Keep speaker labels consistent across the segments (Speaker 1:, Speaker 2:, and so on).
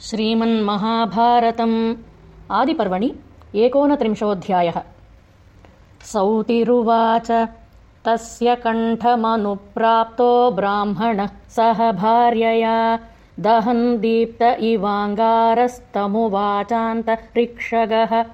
Speaker 1: श्रीमन्महाभारतम् आदिपर्वणि एकोनत्रिंशोऽध्यायः। सौतिरुवाच। तस्य कण्ठमनुप्राप्तो ब्राह्मणः सह भार्यया दहन् दीप्त इवाङ्गारस्तमुवाचान्तरिक्षगः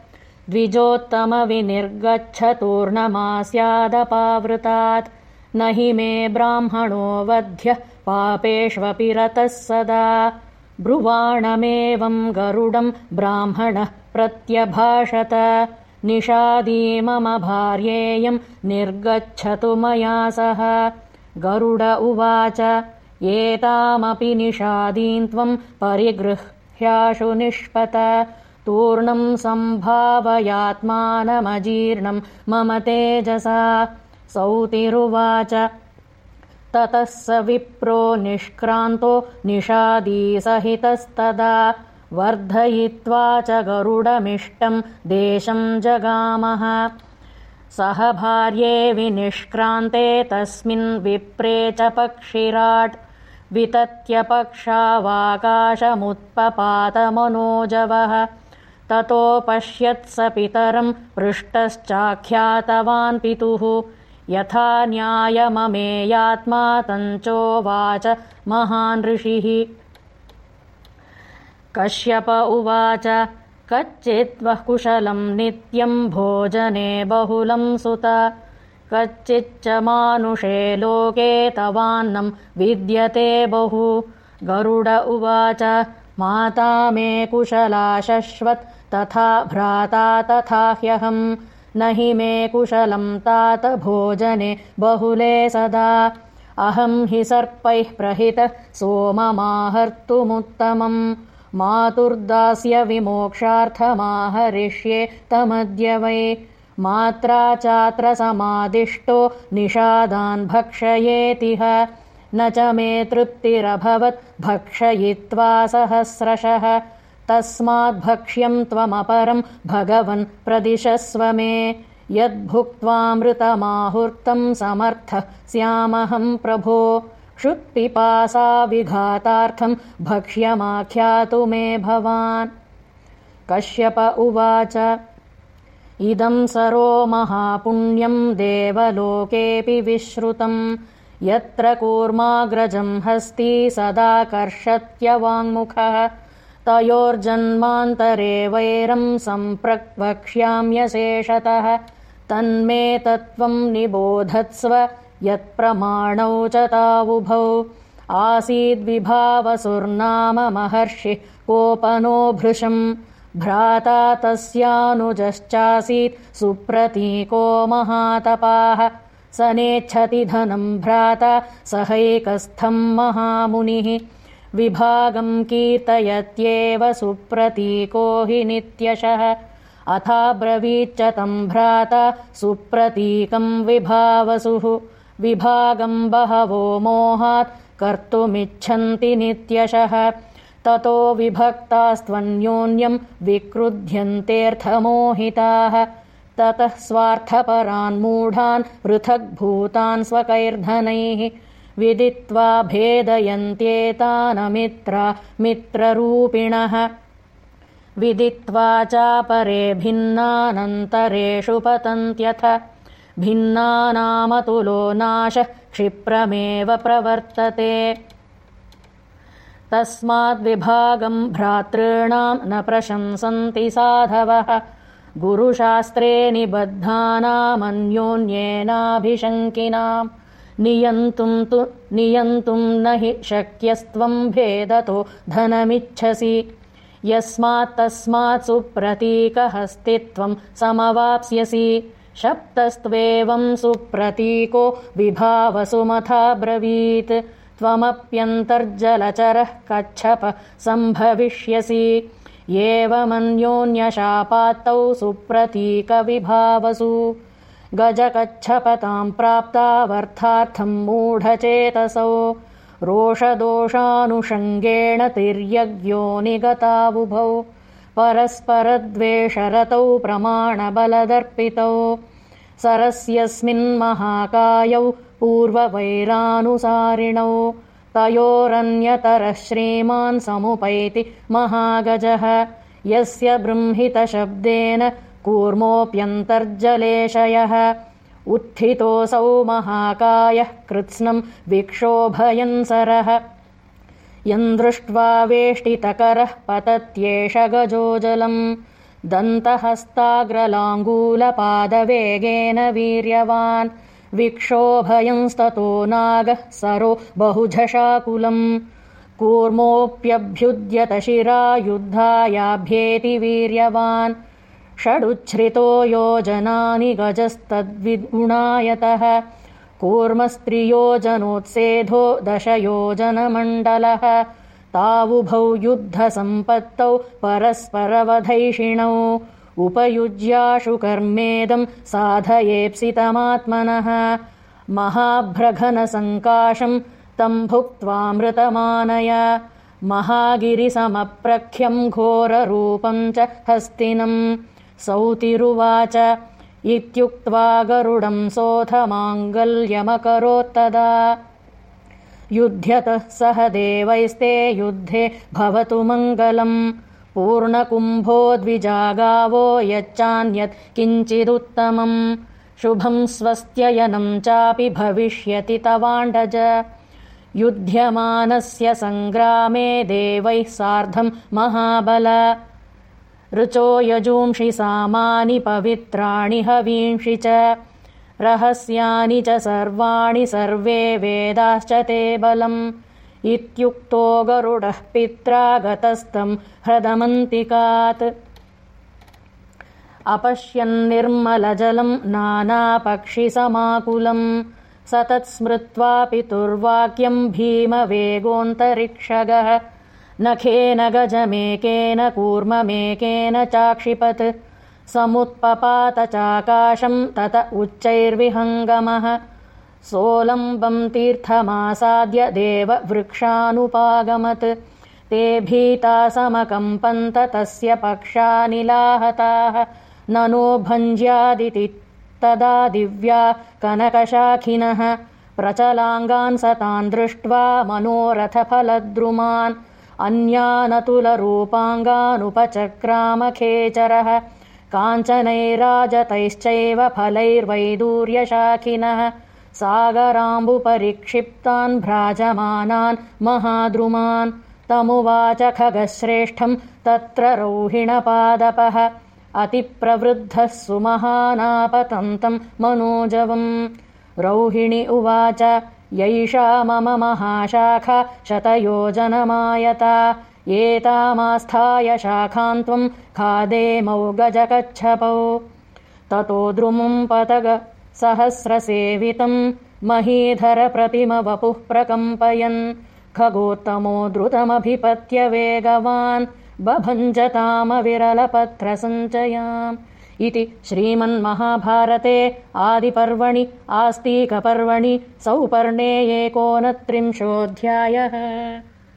Speaker 1: द्विजोत्तमविनिर्गच्छतूर्णमास्यादपावृतात्। न हि मे ब्राह्मणो वध्यः पापेष्वपि रतः सदा ब्रुवाणमेवम् गरुडम् ब्राह्मणः प्रत्यभाषत। निषादी मम भार्येयम् निर्गच्छतु मया सह। गरुड उवाच एतामपि निषादीन् त्वम् परिगृह्याशु निष्पत। तूर्णम् सम्भावयात्मानमजीर्णम् मम तेजसा। सौतिरुवाच ततः स विप्रो निष्क्रान्तो निषादीसहितस्तदा वर्धयित्वा च गरुडमिष्टम् देशम् जगामः। सह भार्ये विनिष्क्रान्ते तस्मिन् विप्रे च पक्षिराट् वितत्यपक्षावाकाशमुत्पपातमनोजवः ततोपश्यत्स पितरम् पृष्टश्चाख्यातवान् पितुः यथा न्यायममेयात्मा तञ्चोवाच महान् ऋषिः। कश्यप उवाच कच्चिद्वः कुशलम् नित्यम् भोजने बहुलम् सुत। कच्चिच्च मानुषे लोके तवान्नम् विद्यते बहु। गरुड उवाच माता मे कुशला शश्वत् तथा भ्राता तथा ह्यहम् न हि मे कुशलम् तात भोजने बहुले सदा। अहम् हि सर्पैः प्रहित सोममाहर्तुमुत्तमम्। मातुर्दास्य विमोक्षार्थमाहरिष्ये तमद्य वै। मात्रा चात्र समादिष्टो निषादान् भक्षयेतिह न च मे तृप्तिरभवत् भक्षयित्वा सहस्रशः तस्माद्भक्ष्यम् त्वमपरम् भगवन् प्रदिशस्व मे। यद्भुक्त्वामृतमाहुर्तम् समर्थः स्यामहम् प्रभो। क्षुत्पिपासा विघातार्थम् भक्ष्यमाख्यातु मे भवान्। कश्यप उवाच इदम् सरो महापुण्यम् देवलोकेऽपि विश्रुतम् यत्र कूर्माग्रजम् हस्ति सदाकर्षत्यवाङ्मुखः तयोर्जन्मान्तरे वैरम् सम्प्रक्वक्ष्याम्यशेषतः तन्मे तत्त्वम् निबोधत्स्व यत्प्रमाणौ च तावुभौ। आसीद्विभावसुर्नाम महर्षिः कोपनो भृशम् भ्राता तस्यानुजश्चासीत् सुप्रतीको महातपाः। स नेच्छति धनम् भ्राता सहैकस्थम् महामुनिः विभागम् कीर्तयत्येव सुप्रतीको हि नित्यशः। अथाब्रवीच्च तम् भ्राता सुप्रतीकम् विभावसुः। विभागम् बहवो मोहात् कर्तुमिच्छन्ति नित्यशः। ततो विभक्तास्त्वन्योन्यम् विक्रुध्यन्तेऽर्थमोहिताः। ततः स्वार्थपरान्मूढान् पृथग्भूतान् स्वकैर्धनैः विदित्वा भेदयन्त्येतानमित्रा मित्ररूपिणः। विदित्वा चापरे भिन्नानन्तरेषु पतन्त्यथ। भिन्नानामतुलो नाशः क्षिप्रमेव प्रवर्तते। तस्माद्विभागम् भ्रातॄणाम् न प्रशंसन्ति साधवः। गुरुशास्त्रे निबद्धानामन्योन्येनाभिशङ्किनाम् नियन्तुम् तु नियन्तुम् न हि शक्यस्त्वम् भेदतो धनमिच्छसि। यस्मात्तस्मात् सुप्रतीकहस्तित्वम् समवाप्स्यसि। शप्तस्त्वेवम् सुप्रतीको विभावसुमथाब्रवीत्। त्वमप्यन्तर्जलचरः कच्छप सम्भविष्यसि। एवमन्योन्यशापात्तौ सुप्रतीकविभावसु गजकच्छपताम् प्राप्तावर्थार्थम् मूढचेतसौ। रोषदोषानुषङ्गेण तिर्यग्यो निगतावुभौ। परस्परद्वेषरतौ प्रमाणबलदर्पितौ। सरस्यस्मिन्महाकायौ पूर्ववैरानुसारिणौ। तयोरन्यतरः श्रीमान् समुपैति महागजः। यस्य बृंहितशब्देन कूर्मोऽप्यन्तर्जलेशयः। उत्थितोऽसौ महाकायः कृत्स्नम् विक्षोभयन्सरः यन्दृष्ट्वा वेष्टितकरः पतत्येष गजो जलम् दन्तहस्ताग्रलाङ्गूलपादवेगेन वीर्यवान्। विक्षोभयंस्ततो नागः सरो बहुझषाकुलम् कूर्मोऽप्यभ्युद्यतशिरा युद्धायाभ्येति वीर्यवान् षडुच्छ्रितो योजनानि गजस्तद्विगुणायतः। कूर्मस्त्रियोजनोत्सेधो दशयोजनमण्डलः। तावुभौ युद्धसम्पत्तौ परस्परवधैषिणौ। उपयुज्याशु कर्मेदम् साधयेप्सितमात्मनः। महाभ्रघनसङ्काशम् तम् भुक्त्वामृतमानय। महागिरिसमप्रख्यम् घोररूपम् च हस्तिनम् सौतिरुवाच इत्युक्त्वा गरुडम् सोऽथ माङ्गल्यमकरोत्तदा युध्यतः सह देवैस्ते युद्धे भवतु मङ्गलम्। पूर्णकुम्भो द्विजागावो यच्चान्यत् किञ्चिदुत्तमम्। शुभम् स्वस्त्ययनम् चापि भविष्यति तवाण्डज। युध्यमानस्य सङ्ग्रामे देवैः सार्धम् महाबल ऋचो यजूंषि सामानि पवित्राणि हवींषि च। रहस्यानि च सर्वाणि सर्वे वेदाश्च ते बलम्। इत्युक्तो गरुडः पित्रा गतस्तम् ह्रदमन्तिकात् अपश्यन्निर्मलजलम् नानापक्षिसमाकुलम्। स तत्स्मृत्वा पितुर्वाक्यम् भीमवेगोऽन्तरिक्षगः नखेन गजमेकेन कूर्ममेकेन चाक्षिपत्। समुत्पपात चाकाशम् तत उच्चैर्विहङ्गमः। सोऽलम्बम् तीर्थमासाद्य देववृक्षानुपागमत्। ते भीता समकम्पन्त तस्य पक्षानिलाहताः। ननो भञ्ज्यादिति तदा दिव्या कनकशाखिनः। प्रचलाङ्गान् सतान् दृष्ट्वा मनोरथफलद्रुमान् अन्यानतुलरूपाङ्गानुपचक्रामखेचरः काञ्चनैराजतैश्चैव फलैर्वैदूर्यशाखिनः सागराम्बुपरिक्षिप्तान् भ्राजमानान् महाद्रुमान् तमुवाच खगश्रेष्ठम् तत्र रौहिणपादपः अतिप्रवृद्धः सुमहानापतन्तम् मनोजवम्। रौहिणि उवाच यैषा मम महाशाखा शतयोजनमायता। एतामास्थाय शाखान्त्वम् खादेमौ गजकच्छपौ ततो द्रुमुम् पतग सहस्रसेवितम् महीधरप्रतिमवपुः प्रकम्पयन्। खगोत्तमो द्रुतमभिपत्य वेगवान्। बभञ्जतामविरलपत्रसञ्चयाम् इति श्रीमन्महाभारते आदिपर्वणि आस्तीकपर्वणि सौपर्णे एकोनत्रिंशोऽध्यायः